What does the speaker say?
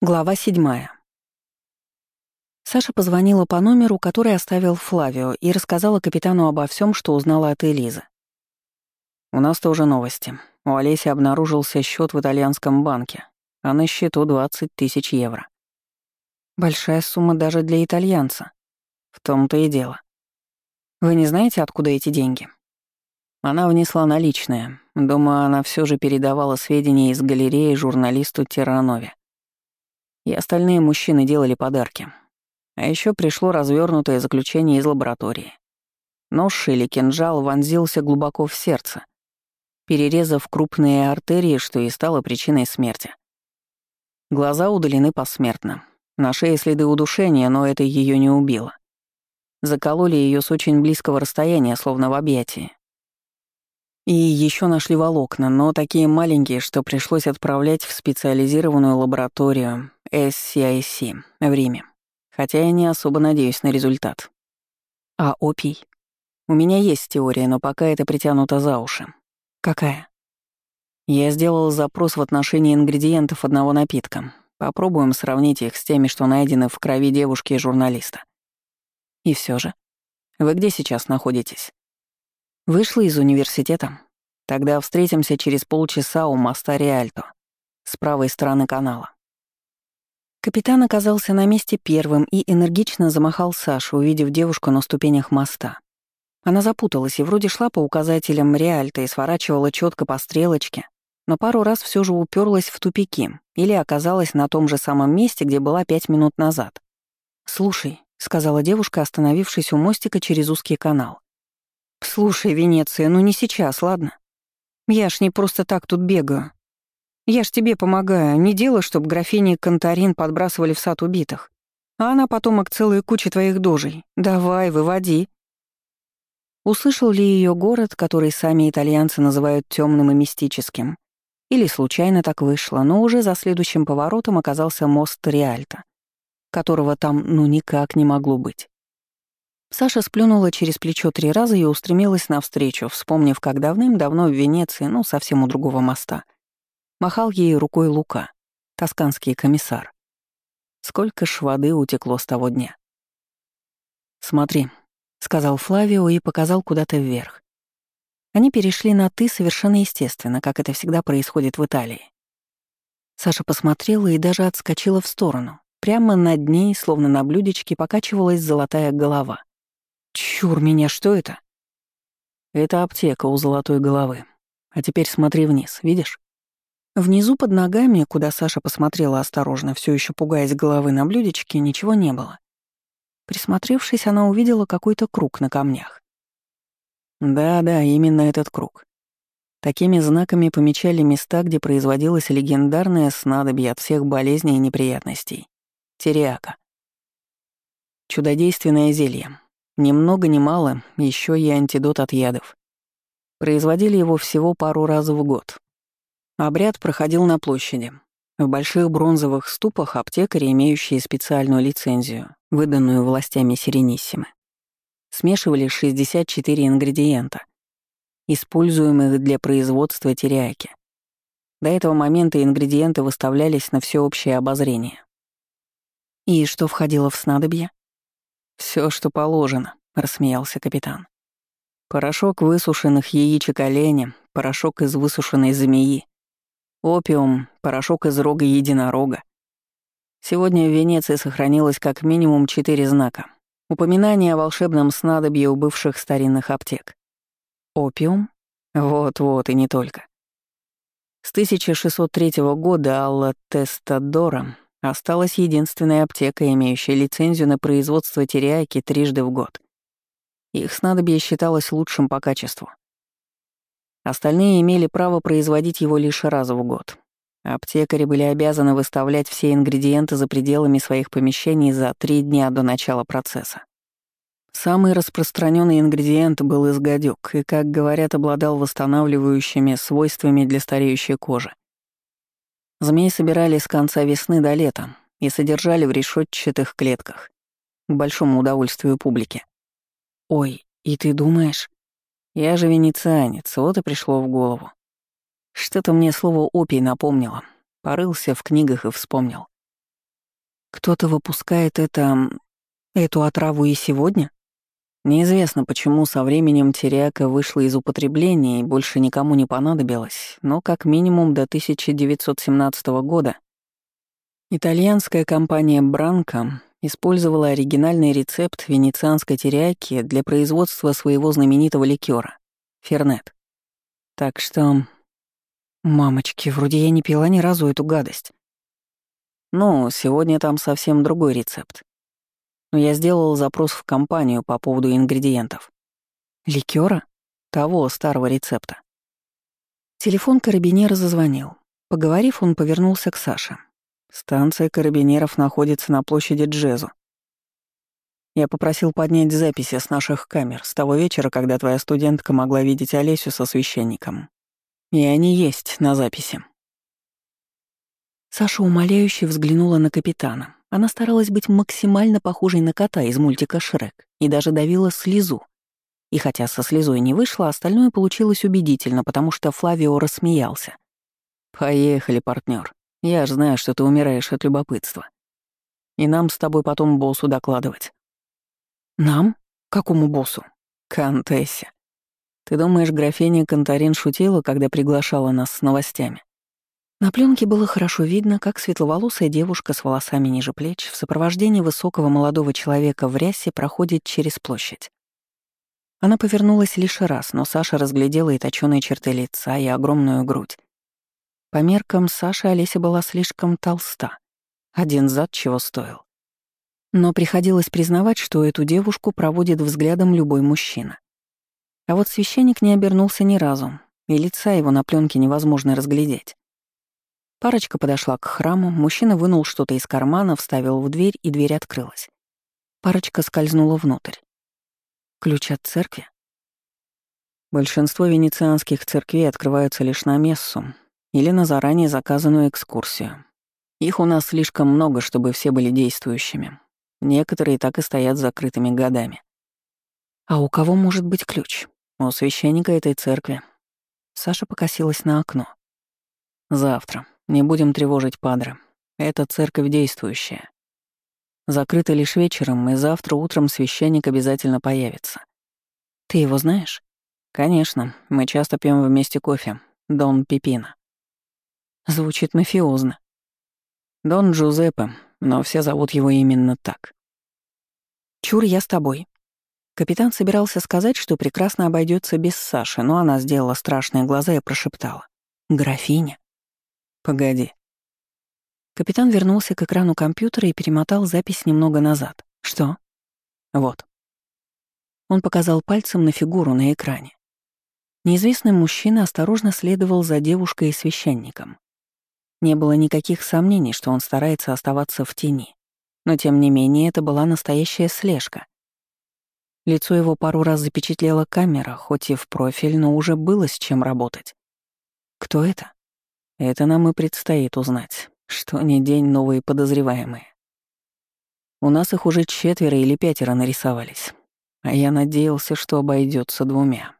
Глава седьмая. Саша позвонила по номеру, который оставил Флавио, и рассказала капитану обо всем, что узнала от Элизы. «У нас тоже новости. У Олеси обнаружился счет в итальянском банке, а на счету 20 тысяч евро. Большая сумма даже для итальянца. В том-то и дело. Вы не знаете, откуда эти деньги?» Она внесла наличные. Думаю, она все же передавала сведения из галереи журналисту Терранове и остальные мужчины делали подарки. А еще пришло развернутое заключение из лаборатории. Нож или кинжал вонзился глубоко в сердце, перерезав крупные артерии, что и стало причиной смерти. Глаза удалены посмертно. На шее следы удушения, но это ее не убило. Закололи ее с очень близкого расстояния, словно в объятии. И еще нашли волокна, но такие маленькие, что пришлось отправлять в специализированную лабораторию SCIC в Риме. Хотя я не особо надеюсь на результат. А опий? У меня есть теория, но пока это притянуто за уши. Какая? Я сделал запрос в отношении ингредиентов одного напитка. Попробуем сравнить их с теми, что найдены в крови девушки и журналиста. И все же. Вы где сейчас находитесь? Вышла из университета. Тогда встретимся через полчаса у моста Риальто, с правой стороны канала. Капитан оказался на месте первым и энергично замахал Сашу, увидев девушку на ступенях моста. Она запуталась и вроде шла по указателям Риальто и сворачивала четко по стрелочке, но пару раз все же уперлась в тупики или оказалась на том же самом месте, где была пять минут назад. «Слушай», — сказала девушка, остановившись у мостика через узкий канал. «Слушай, Венеция, ну не сейчас, ладно? Я ж не просто так тут бегаю. Я ж тебе помогаю, не дело, чтоб графини Конторин подбрасывали в сад убитых. А она потомок целой кучи твоих дожей. Давай, выводи». Услышал ли ее город, который сами итальянцы называют темным и мистическим? Или случайно так вышло, но уже за следующим поворотом оказался мост Риальто, которого там ну никак не могло быть. Саша сплюнула через плечо три раза и устремилась навстречу, вспомнив, как давным-давно в Венеции, ну, совсем у другого моста, махал ей рукой Лука, тосканский комиссар. Сколько ж воды утекло с того дня. «Смотри», — сказал Флавио и показал куда-то вверх. Они перешли на «ты» совершенно естественно, как это всегда происходит в Италии. Саша посмотрела и даже отскочила в сторону. Прямо над ней, словно на блюдечке, покачивалась золотая голова. Чур меня, что это? Это аптека у золотой головы. А теперь смотри вниз, видишь? Внизу под ногами, куда Саша посмотрела осторожно, все еще пугаясь головы на блюдечке, ничего не было. Присмотревшись, она увидела какой-то круг на камнях. Да-да, именно этот круг. Такими знаками помечали места, где производилось легендарное снадобье от всех болезней и неприятностей. Териака. Чудодейственное зелье, ни много ни мало, еще и антидот от ядов. Производили его всего пару раз в год. Обряд проходил на площади. В больших бронзовых ступах аптекари, имеющие специальную лицензию, выданную властями Сирениссимы, смешивали 64 ингредиента, используемых для производства теряки. До этого момента ингредиенты выставлялись на всеобщее обозрение. И что входило в снадобье? Все, что положено», — рассмеялся капитан. «Порошок высушенных яичек оленя, порошок из высушенной змеи, опиум, порошок из рога единорога. Сегодня в Венеции сохранилось как минимум четыре знака. Упоминание о волшебном снадобье у бывших старинных аптек. Опиум? Вот-вот, и не только. С 1603 года Алла Тестадора Осталась единственная аптека, имеющая лицензию на производство теряйки трижды в год. Их снадобье считалось лучшим по качеству. Остальные имели право производить его лишь раз в год. Аптекари были обязаны выставлять все ингредиенты за пределами своих помещений за три дня до начала процесса. Самый распространенный ингредиент был изгадюк и, как говорят, обладал восстанавливающими свойствами для стареющей кожи. Змей собирали с конца весны до лета и содержали в решетчатых клетках, к большому удовольствию публики. «Ой, и ты думаешь?» «Я же венецианец, вот и пришло в голову. Что-то мне слово «опий» напомнило. Порылся в книгах и вспомнил. Кто-то выпускает это... эту отраву и сегодня? Неизвестно, почему со временем теряка вышла из употребления и больше никому не понадобилась, но как минимум до 1917 года итальянская компания «Бранко» использовала оригинальный рецепт венецианской теряки для производства своего знаменитого ликера — фернет. Так что... Мамочки, вроде я не пила ни разу эту гадость. Ну, сегодня там совсем другой рецепт. Но я сделал запрос в компанию по поводу ингредиентов. Ликера? Того старого рецепта. Телефон карабинера зазвонил. Поговорив, он повернулся к Саше. Станция карабинеров находится на площади Джезу. Я попросил поднять записи с наших камер с того вечера, когда твоя студентка могла видеть Олесю со священником. И они есть на записи. Саша умоляюще взглянула на капитана. Она старалась быть максимально похожей на кота из мультика «Шрек» и даже давила слезу. И хотя со слезой не вышло, остальное получилось убедительно, потому что Флавио рассмеялся. «Поехали, партнер. Я ж знаю, что ты умираешь от любопытства. И нам с тобой потом боссу докладывать». «Нам? Какому боссу?» «Кантессе. Ты думаешь, графиня Конторин шутила, когда приглашала нас с новостями? На пленке было хорошо видно, как светловолосая девушка с волосами ниже плеч в сопровождении высокого молодого человека в рясе проходит через площадь. Она повернулась лишь раз, но Саша разглядела и точёные черты лица, и огромную грудь. По меркам Саши Олеся была слишком толста. Один зад чего стоил. Но приходилось признавать, что эту девушку проводит взглядом любой мужчина. А вот священник не обернулся ни разу, и лица его на пленке невозможно разглядеть. Парочка подошла к храму, мужчина вынул что-то из кармана, вставил в дверь, и дверь открылась. Парочка скользнула внутрь. Ключ от церкви? Большинство венецианских церквей открываются лишь на мессу или на заранее заказанную экскурсию. Их у нас слишком много, чтобы все были действующими. Некоторые так и стоят закрытыми годами. А у кого может быть ключ? У священника этой церкви. Саша покосилась на окно. Завтра. Не будем тревожить Падре. Это церковь действующая. Закрыта лишь вечером, и завтра утром священник обязательно появится. Ты его знаешь? Конечно, мы часто пьем вместе кофе. Дон Пипина. Звучит мафиозно. Дон Джузеппе, но все зовут его именно так. Чур, я с тобой. Капитан собирался сказать, что прекрасно обойдется без Саши, но она сделала страшные глаза и прошептала. «Графиня». «Погоди». Капитан вернулся к экрану компьютера и перемотал запись немного назад. «Что?» «Вот». Он показал пальцем на фигуру на экране. Неизвестный мужчина осторожно следовал за девушкой и священником. Не было никаких сомнений, что он старается оставаться в тени. Но тем не менее это была настоящая слежка. Лицо его пару раз запечатлела камера, хоть и в профиль, но уже было с чем работать. Кто это? Это нам и предстоит узнать, что не день новые подозреваемые. У нас их уже четверо или пятеро нарисовались, а я надеялся, что обойдется двумя.